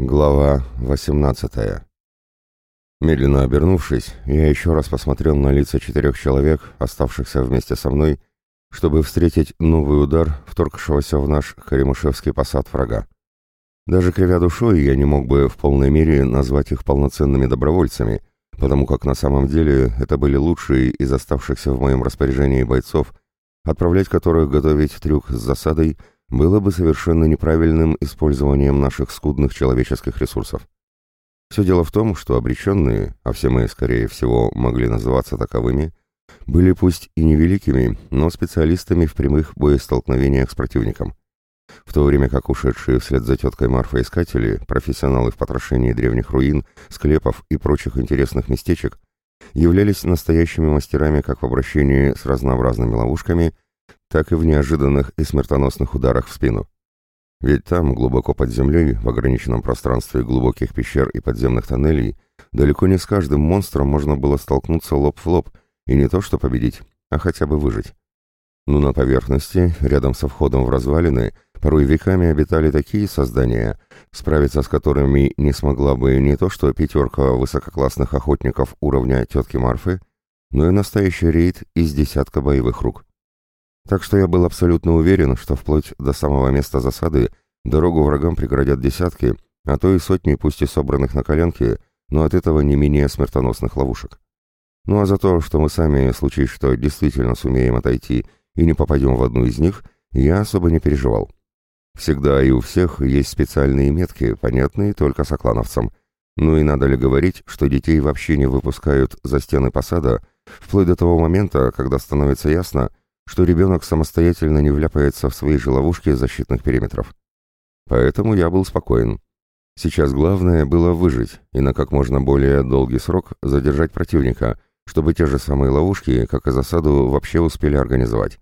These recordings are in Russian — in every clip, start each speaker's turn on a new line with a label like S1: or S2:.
S1: Глава 18 Медленно обернувшись, я еще раз посмотрел на лица четырех человек, оставшихся вместе со мной, чтобы встретить новый удар, вторгшегося в наш Харимушевский посад врага. Даже кривя душой, я не мог бы в полной мере назвать их полноценными добровольцами, потому как на самом деле это были лучшие из оставшихся в моем распоряжении бойцов, отправлять которых готовить трюк с засадой – было бы совершенно неправильным использованием наших скудных человеческих ресурсов. Все дело в том, что обреченные, а все мы, скорее всего, могли называться таковыми, были пусть и невеликими, но специалистами в прямых боестолкновениях с противником. В то время как ушедшие вслед за теткой Марфа искатели, профессионалы в потрошении древних руин, склепов и прочих интересных местечек, являлись настоящими мастерами как в обращении с разнообразными ловушками – так и в неожиданных и смертоносных ударах в спину. Ведь там, глубоко под землей, в ограниченном пространстве глубоких пещер и подземных тоннелей, далеко не с каждым монстром можно было столкнуться лоб в лоб, и не то что победить, а хотя бы выжить. Но на поверхности, рядом со входом в развалины, порой веками обитали такие создания, справиться с которыми не смогла бы не то что пятерка высококлассных охотников уровня тетки Марфы, но и настоящий рейд из десятка боевых рук. Так что я был абсолютно уверен, что вплоть до самого места засады дорогу врагам преградят десятки, а то и сотни, пусть и собранных на коленке, но от этого не менее смертоносных ловушек. Ну а за то, что мы сами, случись что, действительно сумеем отойти и не попадем в одну из них, я особо не переживал. Всегда и у всех есть специальные метки, понятные только соклановцам. Ну и надо ли говорить, что детей вообще не выпускают за стены посада, вплоть до того момента, когда становится ясно, что ребенок самостоятельно не вляпается в свои же ловушки защитных периметров. Поэтому я был спокоен. Сейчас главное было выжить и на как можно более долгий срок задержать противника, чтобы те же самые ловушки, как и засаду, вообще успели организовать.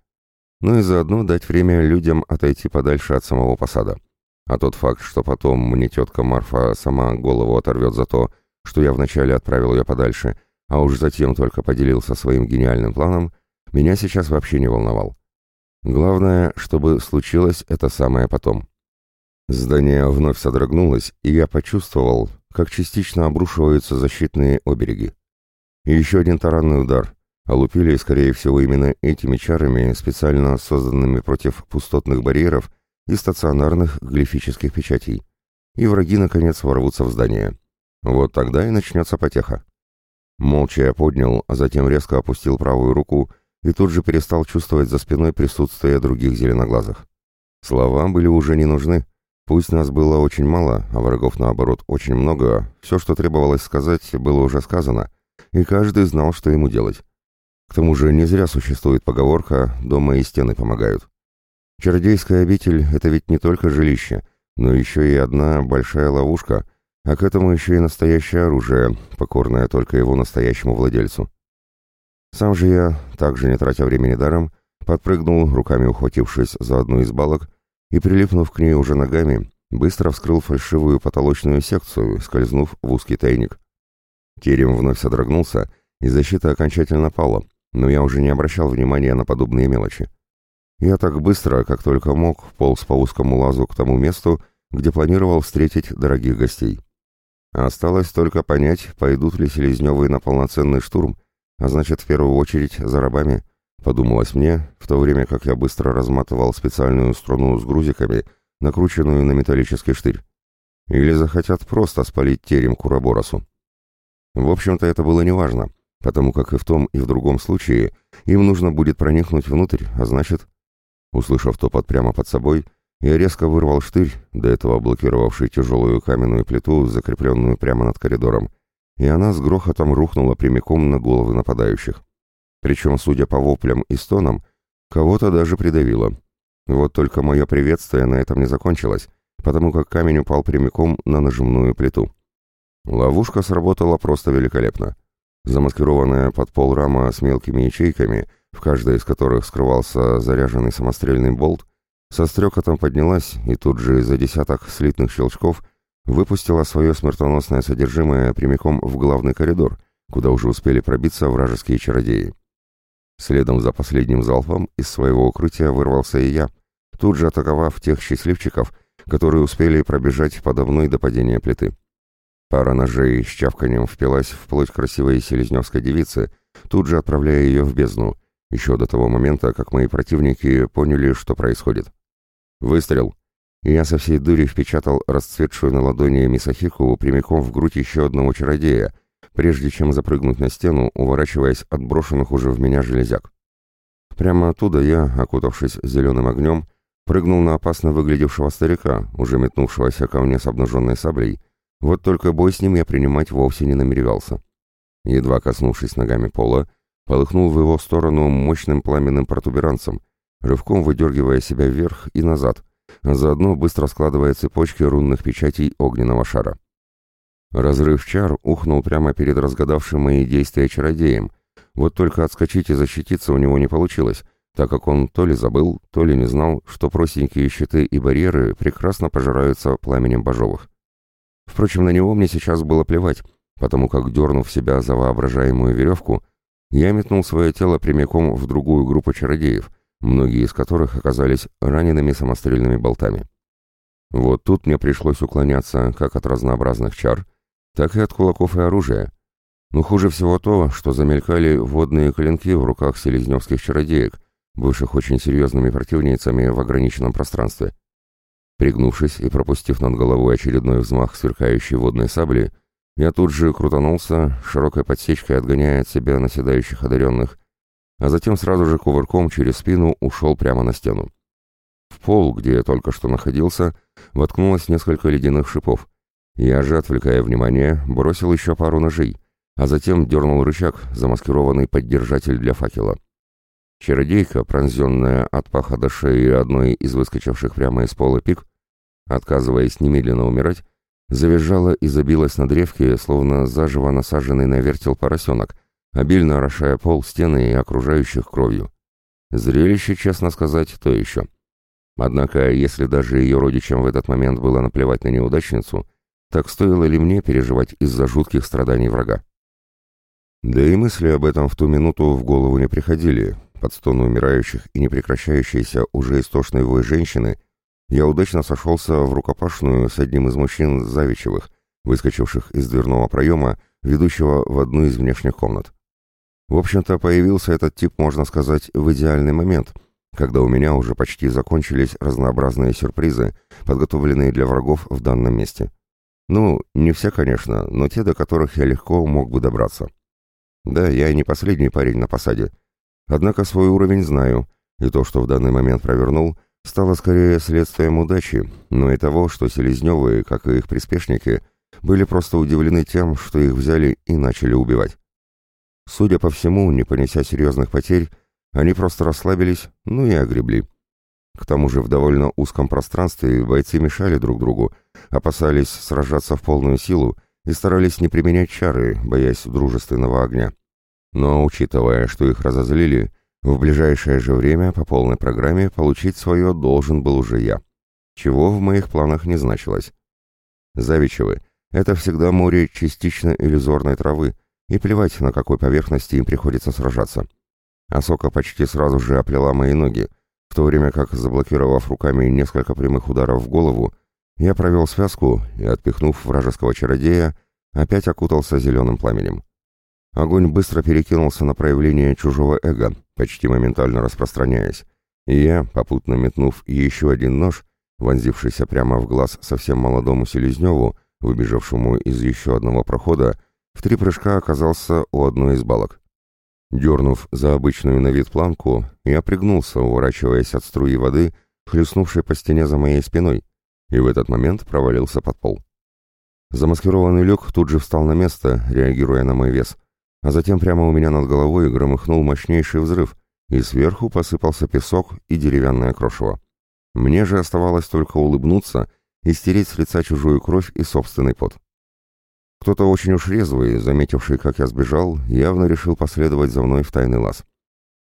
S1: Ну и заодно дать время людям отойти подальше от самого посада. А тот факт, что потом мне тетка Марфа сама голову оторвет за то, что я вначале отправил ее подальше, а уж затем только поделился своим гениальным планом – меня сейчас вообще не волновал. Главное, чтобы случилось это самое потом. Здание вновь содрогнулось, и я почувствовал, как частично обрушиваются защитные обереги. И еще один таранный удар. Олупили, скорее всего, именно этими чарами, специально созданными против пустотных барьеров и стационарных глифических печатей. И враги, наконец, ворвутся в здание. Вот тогда и начнется потеха. Молча я поднял, а затем резко опустил правую руку и тут же перестал чувствовать за спиной присутствие других зеленоглазых. Слова были уже не нужны. Пусть нас было очень мало, а врагов, наоборот, очень много, все, что требовалось сказать, было уже сказано, и каждый знал, что ему делать. К тому же не зря существует поговорка «дома и стены помогают». Чародейская обитель — это ведь не только жилище, но еще и одна большая ловушка, а к этому еще и настоящее оружие, покорное только его настоящему владельцу. Сам же я, также не тратя времени даром, подпрыгнул, руками ухватившись за одну из балок, и, прилипнув к ней уже ногами, быстро вскрыл фальшивую потолочную секцию, скользнув в узкий тайник. Терем вновь содрогнулся, и защита окончательно пала, но я уже не обращал внимания на подобные мелочи. Я так быстро, как только мог, полз по узкому лазу к тому месту, где планировал встретить дорогих гостей. Осталось только понять, пойдут ли Селезневы на полноценный штурм, а значит, в первую очередь за рабами, подумалось мне, в то время как я быстро разматывал специальную струну с грузиками, накрученную на металлический штырь. Или захотят просто спалить терем Кураборосу. В общем-то, это было неважно, потому как и в том, и в другом случае им нужно будет проникнуть внутрь, а значит... Услышав топот прямо под собой, я резко вырвал штырь, до этого блокировавший тяжелую каменную плиту, закрепленную прямо над коридором, и она с грохотом рухнула прямиком на головы нападающих. Причем, судя по воплям и стонам, кого-то даже придавило. Вот только мое приветствие на этом не закончилось, потому как камень упал прямиком на нажимную плиту. Ловушка сработала просто великолепно. Замаскированная под пол рама с мелкими ячейками, в каждой из которых скрывался заряженный самострельный болт, со стрекотом поднялась и тут же за десяток слитных щелчков – выпустила свое смертоносное содержимое прямиком в главный коридор, куда уже успели пробиться вражеские чародеи. Следом за последним залпом из своего укрытия вырвался и я, тут же атаковав тех счастливчиков, которые успели пробежать подо мной до падения плиты. Пара ножей с чавканием впилась в плоть красивой селезневской девицы, тут же отправляя ее в бездну, еще до того момента, как мои противники поняли, что происходит. Выстрел. И я со всей дури впечатал расцветшую на ладони Мисахику прямиком в грудь еще одного чародея, прежде чем запрыгнуть на стену, уворачиваясь от брошенных уже в меня железяк. Прямо оттуда я, окутавшись зеленым огнем, прыгнул на опасно выглядевшего старика, уже метнувшегося ко мне с обнаженной саблей, вот только бой с ним я принимать вовсе не намеревался. Едва коснувшись ногами пола, полыхнул в его сторону мощным пламенным протуберанцем, рывком выдергивая себя вверх и назад, заодно быстро складывая цепочки рунных печатей огненного шара. Разрыв чар ухнул прямо перед разгадавшим мои действия чародеем, вот только отскочить и защититься у него не получилось, так как он то ли забыл, то ли не знал, что простенькие щиты и барьеры прекрасно пожираются пламенем божовых. Впрочем, на него мне сейчас было плевать, потому как, дернув себя за воображаемую веревку, я метнул свое тело прямиком в другую группу чародеев, многие из которых оказались ранеными самострельными болтами. Вот тут мне пришлось уклоняться как от разнообразных чар, так и от кулаков и оружия. Но хуже всего то, что замелькали водные клинки в руках селезневских чародеек, бывших очень серьезными противницами в ограниченном пространстве. Пригнувшись и пропустив над головой очередной взмах сверкающей водной сабли, я тут же крутанулся, широкой подсечкой отгоняя от себя наседающих одаренных, а затем сразу же кувырком через спину ушел прямо на стену. В пол, где я только что находился, воткнулось несколько ледяных шипов. Я же, отвлекая внимание, бросил еще пару ножей, а затем дернул рычаг, замаскированный поддержатель для факела. Чародейка, пронзенная от паха до шеи одной из выскочивших прямо из пола пик, отказываясь немедленно умирать, завизжала и забилась на древке, словно заживо насаженный на вертел поросенок, обильно орошая пол, стены и окружающих кровью. Зрелище, честно сказать, то еще. Однако, если даже ее родичам в этот момент было наплевать на неудачницу, так стоило ли мне переживать из-за жутких страданий врага? Да и мысли об этом в ту минуту в голову не приходили, под стоны умирающих и непрекращающейся уже истошной вой женщины, я удачно сошелся в рукопашную с одним из мужчин Завичевых, выскочивших из дверного проема, ведущего в одну из внешних комнат. В общем-то, появился этот тип, можно сказать, в идеальный момент, когда у меня уже почти закончились разнообразные сюрпризы, подготовленные для врагов в данном месте. Ну, не все, конечно, но те, до которых я легко мог бы добраться. Да, я не последний парень на посаде, Однако свой уровень знаю, и то, что в данный момент провернул, стало скорее следствием удачи, но и того, что Селезневы, как и их приспешники, были просто удивлены тем, что их взяли и начали убивать. Судя по всему, не понеся серьезных потерь, они просто расслабились, ну и огребли. К тому же в довольно узком пространстве бойцы мешали друг другу, опасались сражаться в полную силу и старались не применять чары, боясь дружественного огня. Но, учитывая, что их разозлили, в ближайшее же время по полной программе получить свое должен был уже я. Чего в моих планах не значилось. Завичевы — это всегда море частично иллюзорной травы, и плевать, на какой поверхности им приходится сражаться. Асока почти сразу же оплела мои ноги, в то время как, заблокировав руками несколько прямых ударов в голову, я провел связку и, отпихнув вражеского чародея, опять окутался зеленым пламенем. Огонь быстро перекинулся на проявление чужого эго, почти моментально распространяясь, и я, попутно метнув еще один нож, вонзившийся прямо в глаз совсем молодому Селезневу, выбежавшему из еще одного прохода, в три прыжка оказался у одной из балок. Дернув за обычную на вид планку, я пригнулся, уворачиваясь от струи воды, хлестнувшей по стене за моей спиной, и в этот момент провалился под пол. Замаскированный люк тут же встал на место, реагируя на мой вес, а затем прямо у меня над головой громыхнул мощнейший взрыв, и сверху посыпался песок и деревянное крошево. Мне же оставалось только улыбнуться и стереть с лица чужую кровь и собственный пот. Кто-то очень уж резвый, заметивший, как я сбежал, явно решил последовать за мной в тайный лаз.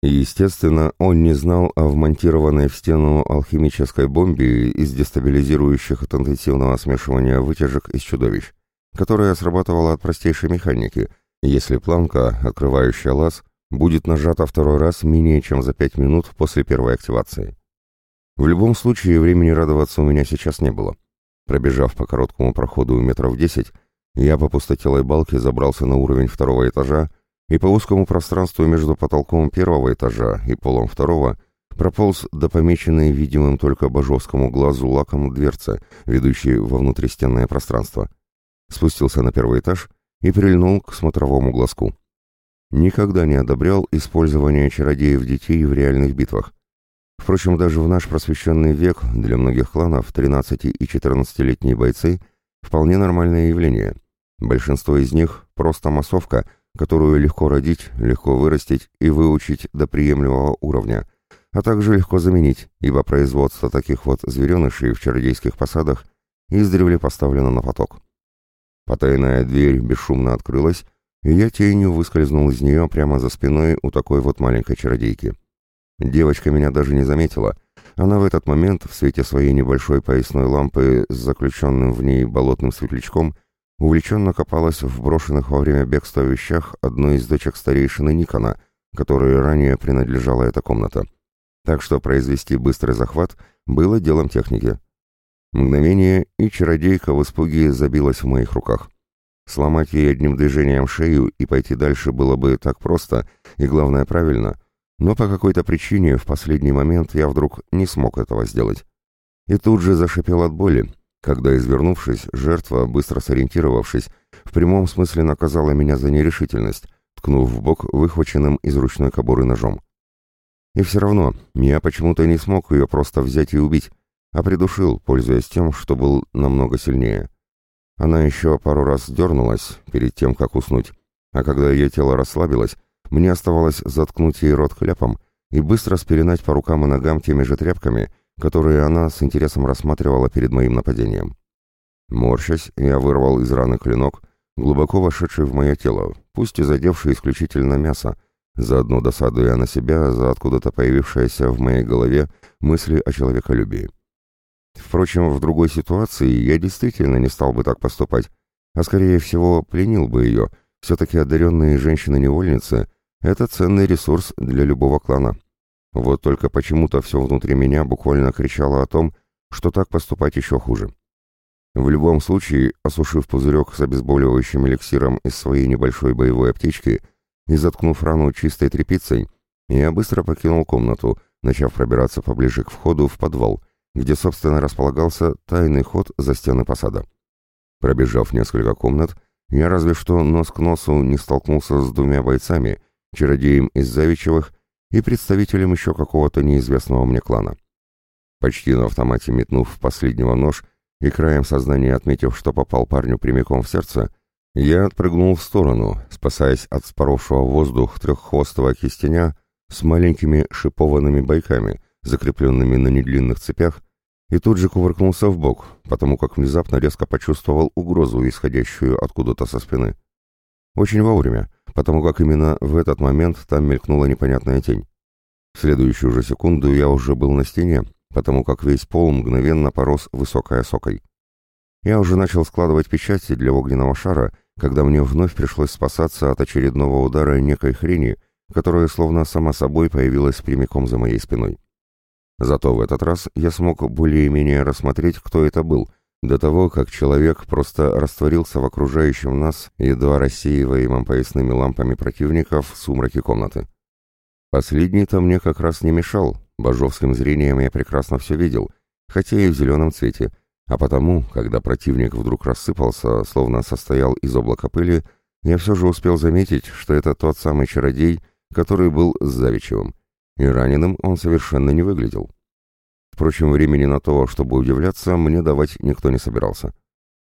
S1: И, естественно, он не знал о вмонтированной в стену алхимической бомбе из дестабилизирующих от интенсивного смешивания вытяжек из чудовищ, которая срабатывала от простейшей механики, если планка, открывающая лаз, будет нажата второй раз менее чем за 5 минут после первой активации. В любом случае, времени радоваться у меня сейчас не было. Пробежав по короткому проходу метров десять, я по пустотелой балке забрался на уровень второго этажа и по узкому пространству между потолком первого этажа и полом второго прополз до помеченной видимым только божовскому глазу лаком дверцы, ведущей во внутристенное пространство. Спустился на первый этаж и прильнул к смотровому глазку. Никогда не одобрял использование чародеев детей в реальных битвах. Впрочем, даже в наш просвещенный век для многих кланов 13- и 14-летние бойцы – вполне нормальное явление. Большинство из них – просто массовка, которую легко родить, легко вырастить и выучить до приемлемого уровня, а также легко заменить, ибо производство таких вот зверенышей в чародейских посадах издревле поставлено на поток. Потайная дверь бесшумно открылась, и я тенью выскользнул из нее прямо за спиной у такой вот маленькой чародейки. Девочка меня даже не заметила. Она в этот момент в свете своей небольшой поясной лампы с заключенным в ней болотным светлячком увлеченно копалась в брошенных во время бегства вещах одной из дочек старейшины Никона, которой ранее принадлежала эта комната. Так что произвести быстрый захват было делом техники. Мгновение, и чародейка в испуге забилась в моих руках. Сломать ей одним движением шею и пойти дальше было бы так просто и, главное, правильно — но по какой-то причине в последний момент я вдруг не смог этого сделать. И тут же зашипел от боли, когда, извернувшись, жертва, быстро сориентировавшись, в прямом смысле наказала меня за нерешительность, ткнув в бок выхваченным из ручной кобуры ножом. И все равно я почему-то не смог ее просто взять и убить, а придушил, пользуясь тем, что был намного сильнее. Она еще пару раз дернулась перед тем, как уснуть, а когда ее тело расслабилось, мне оставалось заткнуть ей рот хляпом и быстро спеленать по рукам и ногам теми же тряпками, которые она с интересом рассматривала перед моим нападением. Морщась, я вырвал из раны клинок, глубоко вошедший в мое тело, пусть и задевший исключительно мясо, заодно досадуя на себя за откуда-то появившееся в моей голове мысли о человеколюбии. Впрочем, в другой ситуации я действительно не стал бы так поступать, а скорее всего пленил бы ее, все-таки одаренные женщины-невольницы это ценный ресурс для любого клана. Вот только почему-то все внутри меня буквально кричало о том, что так поступать еще хуже. В любом случае, осушив пузырек с обезболивающим эликсиром из своей небольшой боевой аптечки и заткнув рану чистой тряпицей, я быстро покинул комнату, начав пробираться поближе к входу в подвал, где, собственно, располагался тайный ход за стены посада. Пробежав несколько комнат, я разве что нос к носу не столкнулся с двумя бойцами, чародеем из Завичевых и представителем еще какого-то неизвестного мне клана. Почти на автомате метнув последнего нож и краем сознания отметив, что попал парню прямиком в сердце, я отпрыгнул в сторону, спасаясь от споровшего воздух треххвостого кистеня с маленькими шипованными бойками, закрепленными на недлинных цепях, и тут же кувыркнулся в бок, потому как внезапно резко почувствовал угрозу, исходящую откуда-то со спины. Очень вовремя, потому как именно в этот момент там мелькнула непонятная тень. В следующую же секунду я уже был на стене, потому как весь пол мгновенно порос высокой осокой. Я уже начал складывать печати для огненного шара, когда мне вновь пришлось спасаться от очередного удара некой хрени, которая словно сама собой появилась прямиком за моей спиной. Зато в этот раз я смог более-менее рассмотреть, кто это был, до того, как человек просто растворился в окружающем нас, едва рассеиваемом поясными лампами противников в сумраке комнаты. Последний-то мне как раз не мешал, божовским зрением я прекрасно все видел, хотя и в зеленом цвете, а потому, когда противник вдруг рассыпался, словно состоял из облака пыли, я все же успел заметить, что это тот самый чародей, который был с Завичевым, и раненым он совершенно не выглядел. Впрочем, времени на то, чтобы удивляться, мне давать никто не собирался.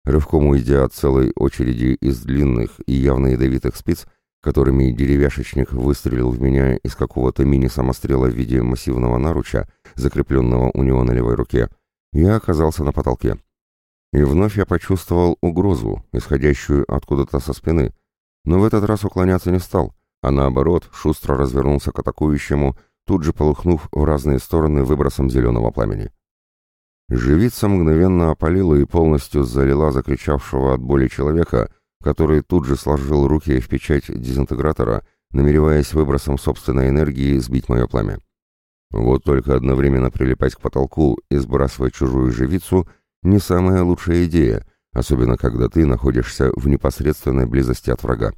S1: Рывком уйдя от целой очереди из длинных и явно ядовитых спиц, которыми деревяшечник выстрелил в меня из какого-то мини-самострела в виде массивного наруча, закрепленного у него на левой руке, я оказался на потолке. И вновь я почувствовал угрозу, исходящую откуда-то со спины, но в этот раз уклоняться не стал, а наоборот, шустро развернулся к атакующему, тут же полыхнув в разные стороны выбросом зеленого пламени. Живица мгновенно опалила и полностью залила закричавшего от боли человека, который тут же сложил руки в печать дезинтегратора, намереваясь выбросом собственной энергии сбить мое пламя. Вот только одновременно прилипать к потолку и сбрасывать чужую живицу не самая лучшая идея, особенно когда ты находишься в непосредственной близости от врага.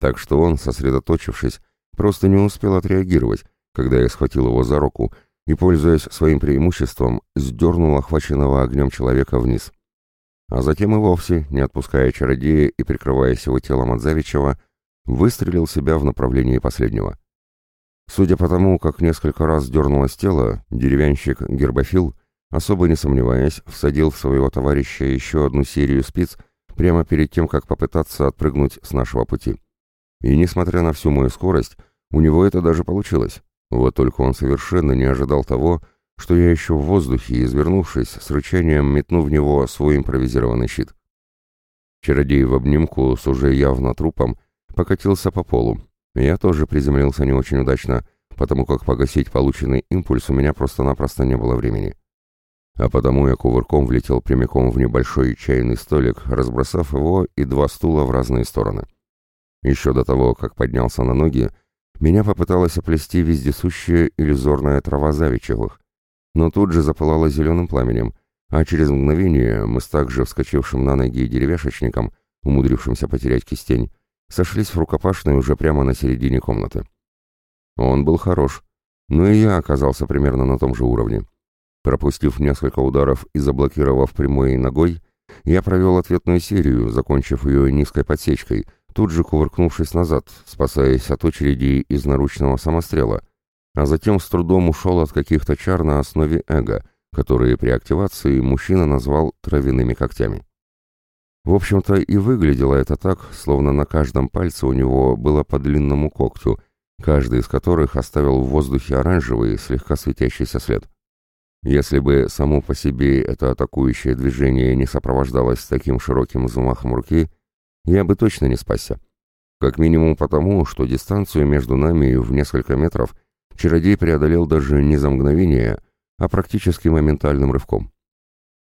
S1: Так что он, сосредоточившись, просто не успел отреагировать, когда я схватил его за руку и, пользуясь своим преимуществом, сдернул охваченного огнем человека вниз. А затем и вовсе, не отпуская чародея и прикрываясь его телом от Завичева, выстрелил себя в направлении последнего. Судя по тому, как несколько раз дернулось тело, деревянщик Гербофил, особо не сомневаясь, всадил в своего товарища еще одну серию спиц прямо перед тем, как попытаться отпрыгнуть с нашего пути. И несмотря на всю мою скорость, у него это даже получилось. Вот только он совершенно не ожидал того, что я еще в воздухе, извернувшись, с рычанием метну в него свой импровизированный щит. Чародей в обнимку с уже явно трупом покатился по полу. Я тоже приземлился не очень удачно, потому как погасить полученный импульс у меня просто-напросто не было времени. А потому я кувырком влетел прямиком в небольшой чайный столик, разбросав его и два стула в разные стороны. Еще до того, как поднялся на ноги, меня попыталась оплести вездесущая иллюзорная трава Завичевых, но тут же запылала зеленым пламенем, а через мгновение мы с также вскочившим на ноги деревяшечником, умудрившимся потерять кистень, сошлись в рукопашной уже прямо на середине комнаты. Он был хорош, но и я оказался примерно на том же уровне. Пропустив несколько ударов и заблокировав прямой ногой, я провел ответную серию, закончив ее низкой подсечкой, тут же кувыркнувшись назад, спасаясь от очереди из наручного самострела, а затем с трудом ушел от каких-то чар на основе эго, которые при активации мужчина назвал травяными когтями. В общем-то и выглядело это так, словно на каждом пальце у него было по длинному когтю, каждый из которых оставил в воздухе оранжевый, слегка светящийся след. Если бы само по себе это атакующее движение не сопровождалось таким широким взмахом руки, я бы точно не спасся. Как минимум потому, что дистанцию между нами в несколько метров чародей преодолел даже не за мгновение, а практически моментальным рывком.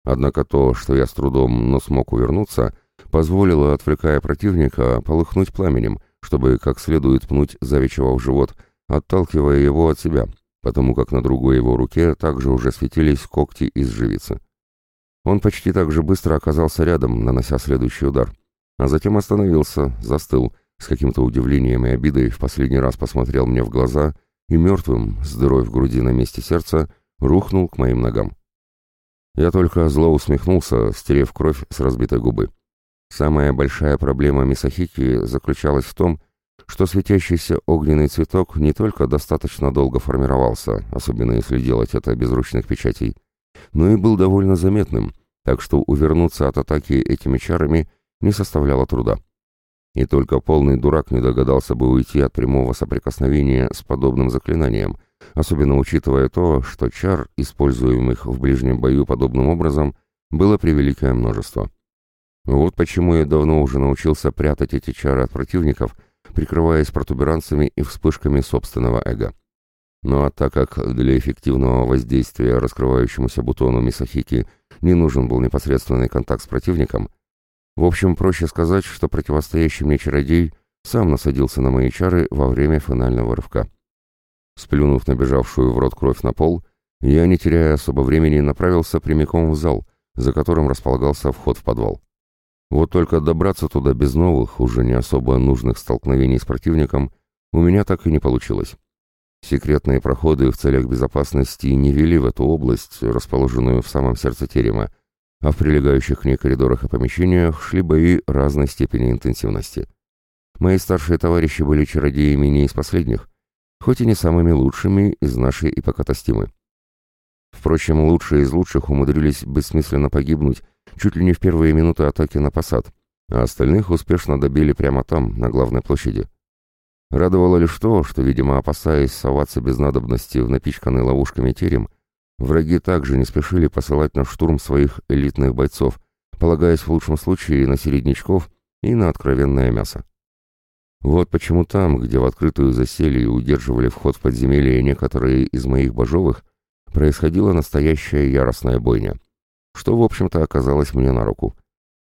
S1: Однако то, что я с трудом, но смог увернуться, позволило, отвлекая противника, полыхнуть пламенем, чтобы как следует пнуть Завичева в живот, отталкивая его от себя, потому как на другой его руке также уже светились когти из живицы. Он почти так же быстро оказался рядом, нанося следующий удар, а затем остановился, застыл, с каким-то удивлением и обидой в последний раз посмотрел мне в глаза и мертвым, с дырой в груди на месте сердца, рухнул к моим ногам. Я только зло усмехнулся, стерев кровь с разбитой губы. Самая большая проблема Мисахики заключалась в том, что светящийся огненный цветок не только достаточно долго формировался, особенно если делать это без ручных печатей, но и был довольно заметным, так что увернуться от атаки этими чарами не составляло труда. И только полный дурак не догадался бы уйти от прямого соприкосновения с подобным заклинанием, особенно учитывая то, что чар, используемых в ближнем бою подобным образом, было превеликое множество. Вот почему я давно уже научился прятать эти чары от противников, прикрываясь протуберанцами и вспышками собственного эго. Ну а так как для эффективного воздействия раскрывающемуся бутону Мисахики не нужен был непосредственный контакт с противником, в общем, проще сказать, что противостоящий мне чародей сам насадился на мои чары во время финального рывка. Сплюнув набежавшую в рот кровь на пол, я, не теряя особо времени, направился прямиком в зал, за которым располагался вход в подвал. Вот только добраться туда без новых, уже не особо нужных столкновений с противником, у меня так и не получилось. Секретные проходы в целях безопасности не вели в эту область, расположенную в самом сердце терема, а в прилегающих к ней коридорах и помещениях шли бои разной степени интенсивности. Мои старшие товарищи были чародеями не из последних, хоть и не самыми лучшими из нашей ипокатастимы. Впрочем, лучшие из лучших умудрились бессмысленно погибнуть чуть ли не в первые минуты атаки на посад, а остальных успешно добили прямо там, на главной площади. Радовало лишь то, что, видимо, опасаясь соваться без надобности в напичканный ловушками терем, враги также не спешили посылать на штурм своих элитных бойцов, полагаясь в лучшем случае на середнячков и на откровенное мясо. Вот почему там, где в открытую засели и удерживали вход в подземелье некоторые из моих божовых, происходила настоящая яростная бойня, что, в общем-то, оказалось мне на руку.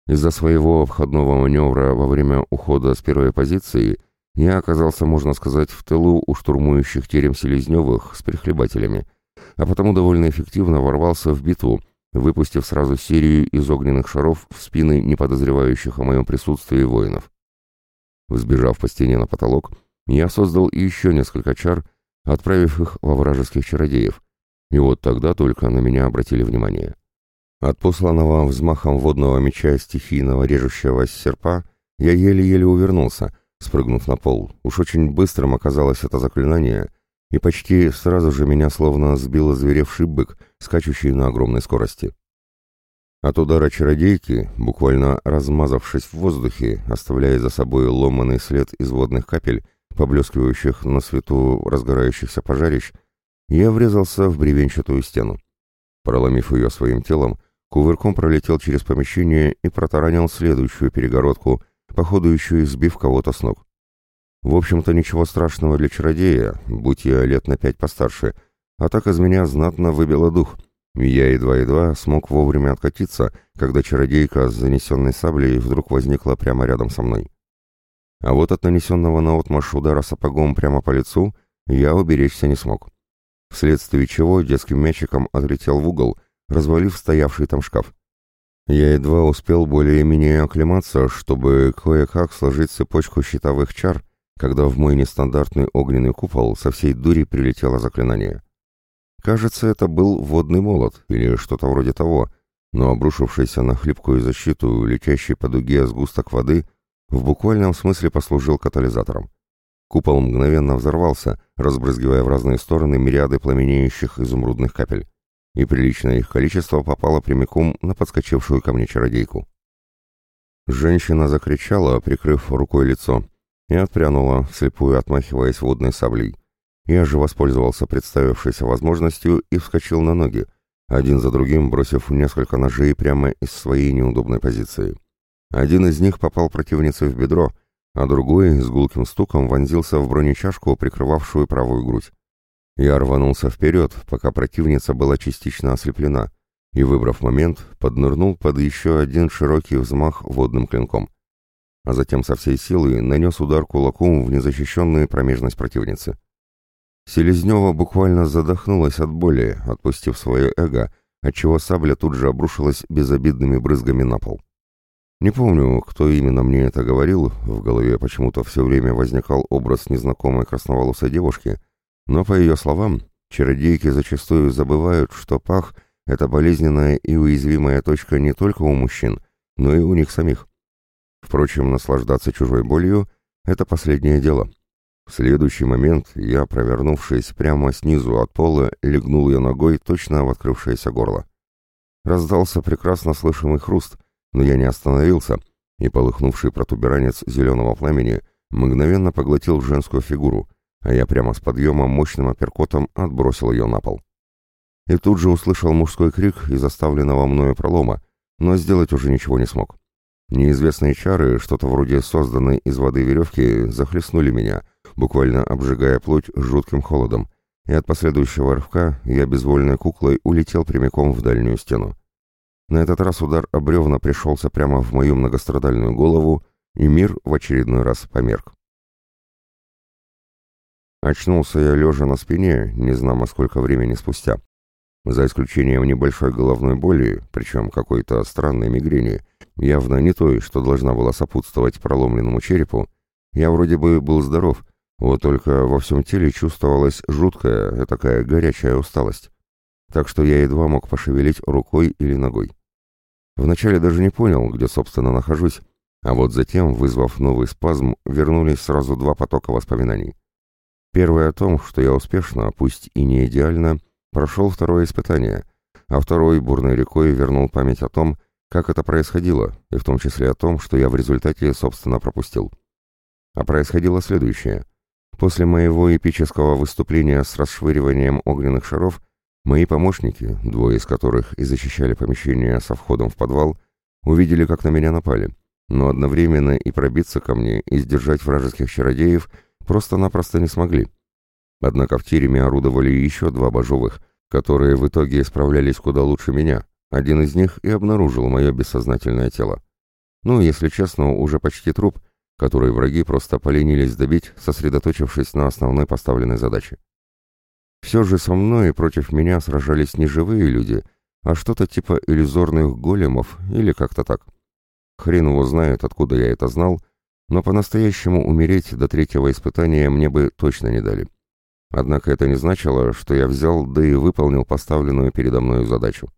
S1: Из-за своего входного маневра во время ухода с первой позиции я оказался, можно сказать, в тылу у штурмующих терем Селезневых с прихлебателями, а потому довольно эффективно ворвался в битву, выпустив сразу серию из огненных шаров в спины неподозревающих о моем присутствии воинов. Взбежав по стене на потолок, я создал еще несколько чар, отправив их во вражеских чародеев, и вот тогда только на меня обратили внимание. От посланного взмахом водного меча стихийного режущего серпа я еле-еле увернулся, спрыгнув на пол. Уж очень быстрым оказалось это заклинание, и почти сразу же меня словно сбил озверевший бык, скачущий на огромной скорости. От удара чародейки, буквально размазавшись в воздухе, оставляя за собой ломаный след из водных капель, поблескивающих на свету разгорающихся пожарищ, я врезался в бревенчатую стену. Проломив ее своим телом, кувырком пролетел через помещение и протаранил следующую перегородку, походу еще и сбив кого-то с ног. В общем-то, ничего страшного для чародея, будь я лет на пять постарше, а так из меня знатно выбило дух. Я едва-едва смог вовремя откатиться, когда чародейка с занесенной саблей вдруг возникла прямо рядом со мной. А вот от нанесенного наотмашь удара сапогом прямо по лицу я уберечься не смог. Вследствие чего детским мячиком отлетел в угол, развалив стоявший там шкаф. Я едва успел более-менее оклематься, чтобы кое-как сложить цепочку щитовых чар, когда в мой нестандартный огненный купол со всей дури прилетело заклинание. Кажется, это был водный молот или что-то вроде того, но обрушившийся на хлипкую защиту, летящий по дуге сгусток воды, в буквальном смысле послужил катализатором. Купол мгновенно взорвался, разбрызгивая в разные стороны мириады пламенеющих изумрудных капель, и приличное их количество попало прямиком на подскочившую ко мне чародейку. Женщина закричала, прикрыв рукой лицо, и отпрянула, слепую отмахиваясь водной саблей. Я же воспользовался представившейся возможностью и вскочил на ноги, один за другим бросив несколько ножей прямо из своей неудобной позиции. Один из них попал противнице в бедро, а другой с гулким стуком вонзился в бронечашку, прикрывавшую правую грудь. Я рванулся вперед, пока противница была частично ослеплена, и, выбрав момент, поднырнул под еще один широкий взмах водным клинком а затем со всей силы нанес удар кулаком в незащищенную промежность противницы. Селезнева буквально задохнулась от боли, отпустив свое эго, отчего сабля тут же обрушилась безобидными брызгами на пол. Не помню, кто именно мне это говорил, в голове почему-то все время возникал образ незнакомой красноволосой девушки, но, по ее словам, чародейки зачастую забывают, что пах — это болезненная и уязвимая точка не только у мужчин, но и у них самих. Впрочем, наслаждаться чужой болью — это последнее дело. В следующий момент я, провернувшись прямо снизу от пола, легнул ее ногой точно в открывшееся горло. Раздался прекрасно слышимый хруст, но я не остановился, и полыхнувший протуберанец зеленого пламени мгновенно поглотил женскую фигуру, а я прямо с подъема мощным апперкотом отбросил ее на пол. И тут же услышал мужской крик из оставленного мною пролома, но сделать уже ничего не смог. Неизвестные чары, что-то вроде созданной из воды веревки, захлестнули меня, буквально обжигая плоть жутким холодом, и от последующего рывка я безвольной куклой улетел прямиком в дальнюю стену. На этот раз удар об бревна пришелся прямо в мою многострадальную голову, и мир в очередной раз померк. Очнулся я лежа на спине, не знамо сколько времени спустя. За исключением небольшой головной боли, причем какой-то странной мигрени, явно не той, что должна была сопутствовать проломленному черепу, я вроде бы был здоров, вот только во всем теле чувствовалась жуткая, такая горячая усталость. Так что я едва мог пошевелить рукой или ногой. Вначале даже не понял, где, собственно, нахожусь, а вот затем, вызвав новый спазм, вернулись сразу два потока воспоминаний. Первое о том, что я успешно, пусть и не идеально, прошел второе испытание, а второй бурной рекой вернул память о том, как это происходило, и в том числе о том, что я в результате, собственно, пропустил. А происходило следующее. После моего эпического выступления с расшвыриванием огненных шаров, мои помощники, двое из которых и защищали помещение со входом в подвал, увидели, как на меня напали, но одновременно и пробиться ко мне, и сдержать вражеских чародеев просто-напросто не смогли. Однако в тереме орудовали еще два божовых, которые в итоге справлялись куда лучше меня, один из них и обнаружил мое бессознательное тело. Ну, если честно, уже почти труп, которые враги просто поленились добить, сосредоточившись на основной поставленной задаче. Все же со мной и против меня сражались не живые люди, а что-то типа иллюзорных големов или как-то так. Хрен его знает, откуда я это знал, но по-настоящему умереть до третьего испытания мне бы точно не дали. Однако это не значило, что я взял, да и выполнил поставленную передо мной задачу.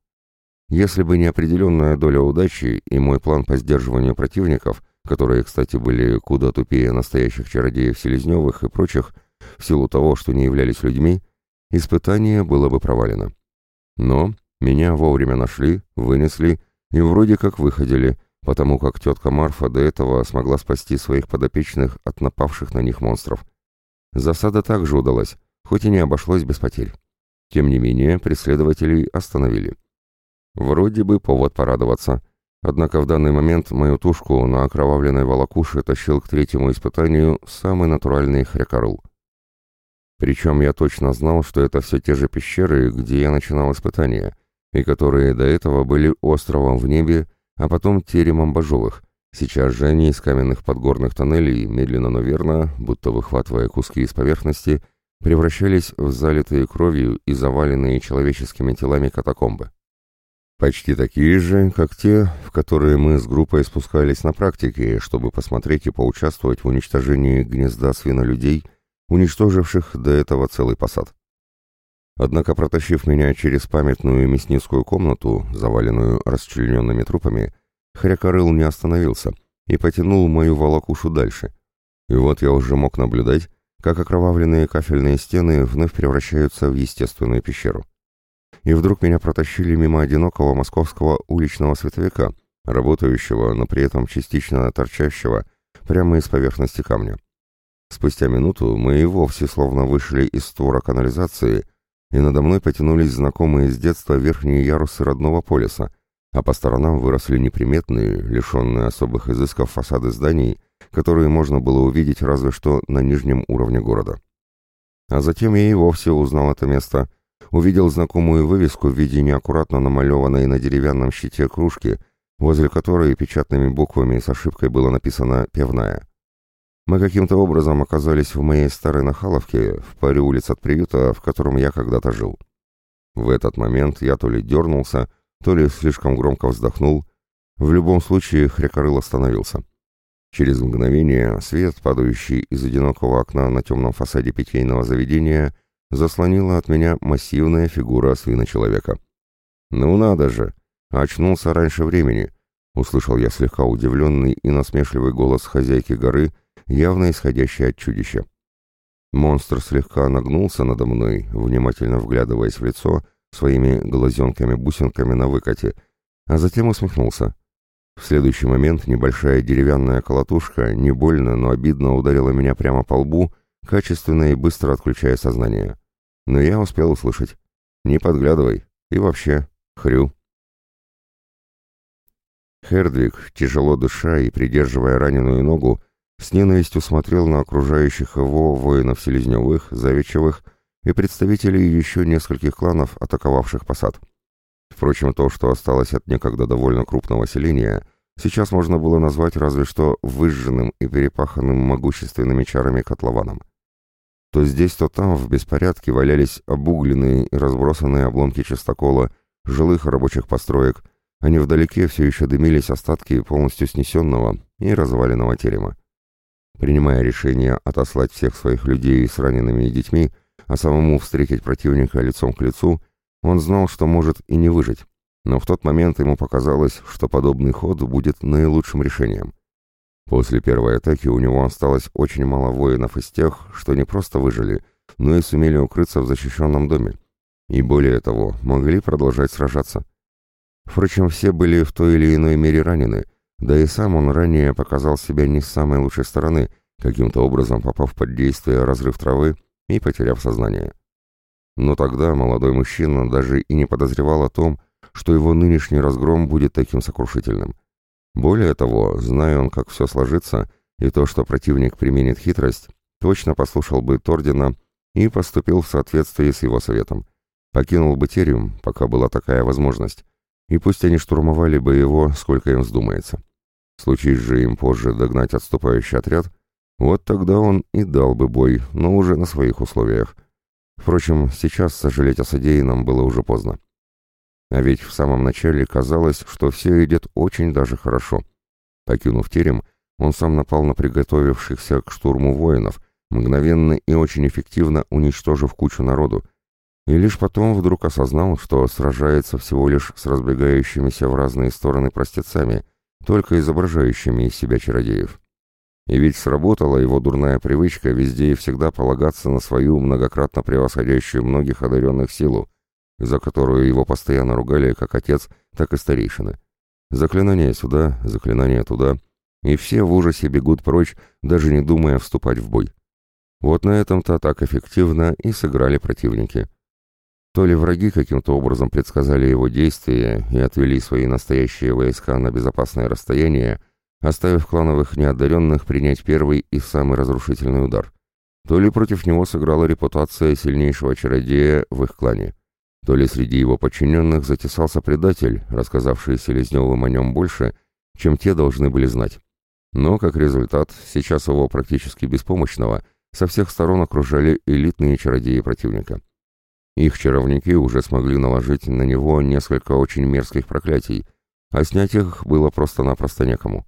S1: Если бы не определенная доля удачи и мой план по сдерживанию противников, которые, кстати, были куда тупее настоящих чародеев Селезневых и прочих, в силу того, что не являлись людьми, испытание было бы провалено. Но меня вовремя нашли, вынесли и вроде как выходили, потому как тетка Марфа до этого смогла спасти своих подопечных от напавших на них монстров. Засада также удалась, хоть и не обошлось без потерь. Тем не менее, преследователей остановили. Вроде бы повод порадоваться. Однако в данный момент мою тушку на окровавленной волокуше тащил к третьему испытанию самый натуральный хрякорул. Причем я точно знал, что это все те же пещеры, где я начинал испытания, и которые до этого были островом в небе, а потом теремом Бажовых. Сейчас же они из каменных подгорных тоннелей, медленно, но верно, будто выхватывая куски из поверхности, превращались в залитые кровью и заваленные человеческими телами катакомбы. Почти такие же, как те, в которые мы с группой спускались на практике, чтобы посмотреть и поучаствовать в уничтожении гнезда свинолюдей, уничтоживших до этого целый посад. Однако, протащив меня через памятную мясницкую комнату, заваленную расчлененными трупами, Хрякорыл не остановился и потянул мою волокушу дальше. И вот я уже мог наблюдать, как окровавленные кафельные стены вновь превращаются в естественную пещеру. И вдруг меня протащили мимо одинокого московского уличного световика, работающего, но при этом частично торчащего, прямо из поверхности камня. Спустя минуту мы и вовсе словно вышли из створа канализации — и надо мной потянулись знакомые с детства верхние ярусы родного полиса, а по сторонам выросли неприметные, лишенные особых изысков фасады зданий, которые можно было увидеть разве что на нижнем уровне города. А затем я и вовсе узнал это место, увидел знакомую вывеску в виде неаккуратно намалеванной на деревянном щите кружки, возле которой печатными буквами с ошибкой было написано «Певная». Мы каким-то образом оказались в моей старой Нахаловке, в паре улиц от приюта, в котором я когда-то жил. В этот момент я то ли дернулся, то ли слишком громко вздохнул. В любом случае хрякорыл остановился. Через мгновение свет, падающий из одинокого окна на темном фасаде питейного заведения, заслонила от меня массивная фигура свина-человека. «Ну надо же! Очнулся раньше времени!» — услышал я слегка удивленный и насмешливый голос хозяйки горы — явно исходящий от чудища. Монстр слегка нагнулся надо мной, внимательно вглядываясь в лицо своими глазенками-бусинками на выкате, а затем усмехнулся. В следующий момент небольшая деревянная колотушка не больно, но обидно ударила меня прямо по лбу, качественно и быстро отключая сознание. Но я успел услышать. «Не подглядывай. И вообще, хрю». Хердвиг, тяжело дыша и придерживая раненую ногу, с ненавистью смотрел на окружающих его воинов Селезневых, Завичевых и представителей еще нескольких кланов, атаковавших посад. Впрочем, то, что осталось от некогда довольно крупного селения, сейчас можно было назвать разве что выжженным и перепаханным могущественными чарами котлованом. То здесь, то там в беспорядке валялись обугленные и разбросанные обломки частокола, жилых рабочих построек, а невдалеке все еще дымились остатки полностью снесенного и разваленного терема. Принимая решение отослать всех своих людей с ранеными и детьми, а самому встретить противника лицом к лицу, он знал, что может и не выжить. Но в тот момент ему показалось, что подобный ход будет наилучшим решением. После первой атаки у него осталось очень мало воинов из тех, что не просто выжили, но и сумели укрыться в защищенном доме. И более того, могли продолжать сражаться. Впрочем, все были в той или иной мере ранены – да и сам он ранее показал себя не с самой лучшей стороны, каким-то образом попав под действие разрыв травы и потеряв сознание. Но тогда молодой мужчина даже и не подозревал о том, что его нынешний разгром будет таким сокрушительным. Более того, зная он, как все сложится, и то, что противник применит хитрость, точно послушал бы Тордина и поступил в соответствии с его советом. Покинул бы терем, пока была такая возможность, и пусть они штурмовали бы его, сколько им вздумается. Случись же им позже догнать отступающий отряд, вот тогда он и дал бы бой, но уже на своих условиях. Впрочем, сейчас сожалеть о содеянном было уже поздно. А ведь в самом начале казалось, что все идет очень даже хорошо. Покинув терем, он сам напал на приготовившихся к штурму воинов, мгновенно и очень эффективно уничтожив кучу народу, и лишь потом вдруг осознал, что сражается всего лишь с разбегающимися в разные стороны простецами, только изображающими из себя чародеев. И ведь сработала его дурная привычка везде и всегда полагаться на свою многократно превосходящую многих одаренных силу, за которую его постоянно ругали как отец, так и старейшины. Заклинания сюда, заклинания туда, и все в ужасе бегут прочь, даже не думая вступать в бой. Вот на этом-то так эффективно и сыграли противники. То ли враги каким-то образом предсказали его действия и отвели свои настоящие войска на безопасное расстояние, оставив клановых неодаренных принять первый и самый разрушительный удар, то ли против него сыграла репутация сильнейшего чародея в их клане, то ли среди его подчиненных затесался предатель, рассказавший Селезневым о нем больше, чем те должны были знать. Но, как результат, сейчас его практически беспомощного со всех сторон окружали элитные чародеи противника. Их чаровники уже смогли наложить на него несколько очень мерзких проклятий, а снять их было просто-напросто некому.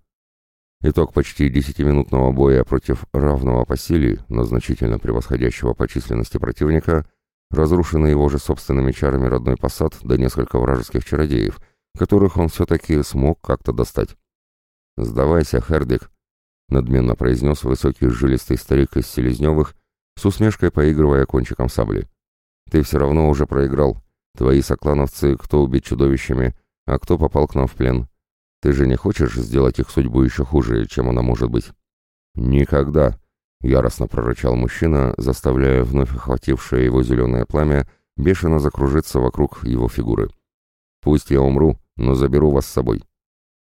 S1: Итог почти десятиминутного боя против равного по силе, но значительно превосходящего по численности противника, разрушенный его же собственными чарами родной посад до несколько вражеских чародеев, которых он все-таки смог как-то достать. «Сдавайся, Хердик», — надменно произнес высокий жилистый старик из Селезневых, с усмешкой поигрывая кончиком сабли. «Ты все равно уже проиграл. Твои соклановцы кто убить чудовищами, а кто попал к нам в плен. Ты же не хочешь сделать их судьбу еще хуже, чем она может быть?» «Никогда», — яростно прорычал мужчина, заставляя вновь охватившее его зеленое пламя бешено закружиться вокруг его фигуры. «Пусть я умру, но заберу вас с собой».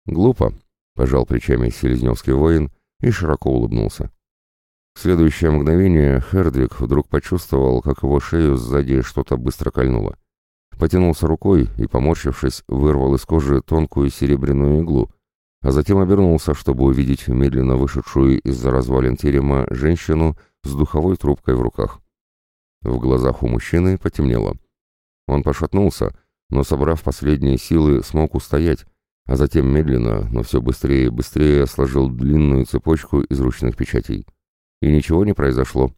S1: «Глупо», Пожал плечами селезневский воин и широко улыбнулся. В следующее мгновение Хердвиг вдруг почувствовал, как его шею сзади что-то быстро кольнуло. Потянулся рукой и, поморщившись, вырвал из кожи тонкую серебряную иглу, а затем обернулся, чтобы увидеть медленно вышедшую из-за развалин терема женщину с духовой трубкой в руках. В глазах у мужчины потемнело. Он пошатнулся, но, собрав последние силы, смог устоять, а затем медленно, но все быстрее и быстрее сложил длинную цепочку из ручных печатей. И ничего не произошло.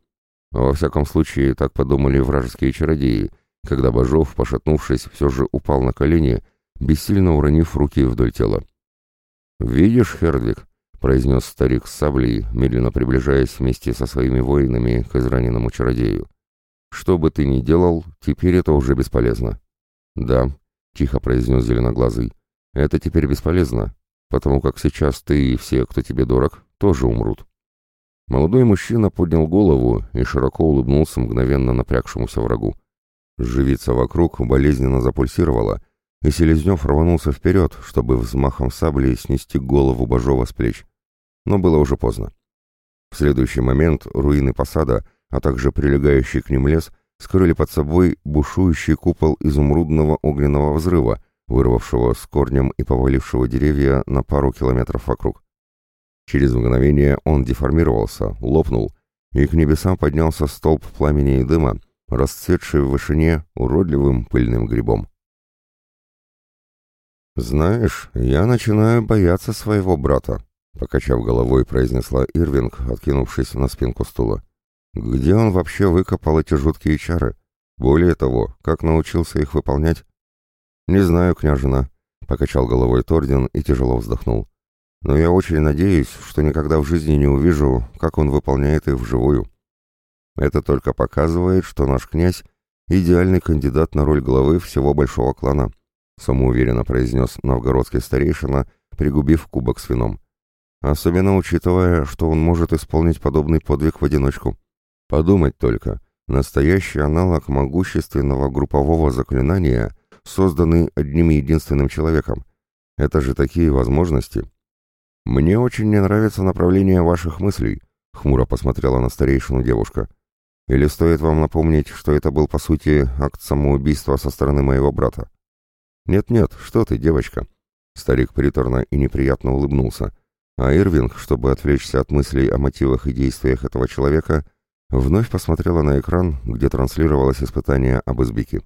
S1: Во всяком случае, так подумали вражеские чародеи, когда Бажов, пошатнувшись, все же упал на колени, бессильно уронив руки вдоль тела. «Видишь, Хердвиг?» — произнес старик с саблей, медленно приближаясь вместе со своими воинами к израненному чародею. «Что бы ты ни делал, теперь это уже бесполезно». «Да», — тихо произнес зеленоглазый, это теперь бесполезно, потому как сейчас ты и все, кто тебе дорог, тоже умрут. Молодой мужчина поднял голову и широко улыбнулся мгновенно напрягшемуся врагу. Живица вокруг болезненно запульсировала, и Селезнев рванулся вперед, чтобы взмахом сабли снести голову Бажова с плеч. Но было уже поздно. В следующий момент руины посада, а также прилегающий к ним лес, скрыли под собой бушующий купол изумрудного огненного взрыва, вырвавшего с корнем и повалившего деревья на пару километров вокруг. Через мгновение он деформировался, лопнул, и к небесам поднялся столб пламени и дыма, расцветший в вышине уродливым пыльным грибом. «Знаешь, я начинаю бояться своего брата», — покачав головой, произнесла Ирвинг, откинувшись на спинку стула. «Где он вообще выкопал эти жуткие чары? Более того, как научился их выполнять? «Не знаю, княжина», — покачал головой Тордин и тяжело вздохнул. «Но я очень надеюсь, что никогда в жизни не увижу, как он выполняет их вживую. Это только показывает, что наш князь — идеальный кандидат на роль главы всего большого клана», — самоуверенно произнес новгородский старейшина, пригубив кубок с вином. «Особенно учитывая, что он может исполнить подобный подвиг в одиночку. Подумать только, настоящий аналог могущественного группового заклинания — созданы одним единственным человеком. Это же такие возможности. Мне очень не нравится направление ваших мыслей, хмуро посмотрела на старейшину девушка. Или стоит вам напомнить, что это был по сути акт самоубийства со стороны моего брата? Нет-нет, что ты, девочка? Старик приторно и неприятно улыбнулся. А Ирвинг, чтобы отвлечься от мыслей о мотивах и действиях этого человека, вновь посмотрела на экран, где транслировалось испытание об избике.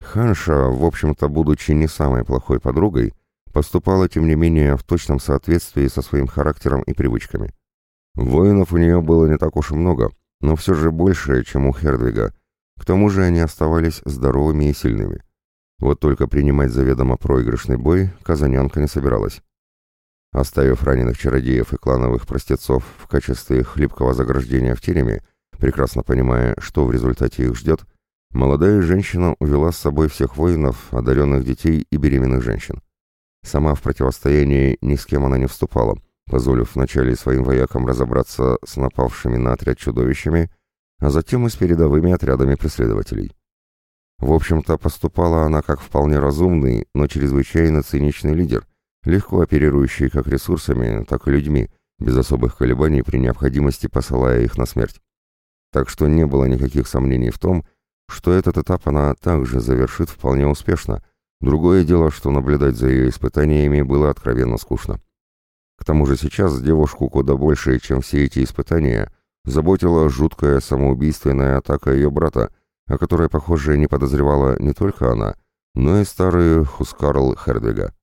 S1: Ханша, в общем-то, будучи не самой плохой подругой, поступала, тем не менее, в точном соответствии со своим характером и привычками. Воинов у нее было не так уж и много, но все же больше, чем у Хердвига. К тому же они оставались здоровыми и сильными. Вот только принимать заведомо проигрышный бой Казанянка не собиралась. Оставив раненых чародеев и клановых простецов в качестве хлипкого заграждения в тереме, прекрасно понимая, что в результате их ждет, молодая женщина увела с собой всех воинов, одаренных детей и беременных женщин. Сама в противостоянии ни с кем она не вступала, позволив вначале своим воякам разобраться с напавшими на отряд чудовищами, а затем и с передовыми отрядами преследователей. В общем-то, поступала она как вполне разумный, но чрезвычайно циничный лидер, легко оперирующий как ресурсами, так и людьми, без особых колебаний при необходимости посылая их на смерть. Так что не было никаких сомнений в том, что этот этап она также завершит вполне успешно. Другое дело, что наблюдать за ее испытаниями было откровенно скучно. К тому же сейчас девушку куда больше, чем все эти испытания, заботила жуткая самоубийственная атака ее брата, о которой, похоже, не подозревала не только она, но и старый Хускарл Хердвига.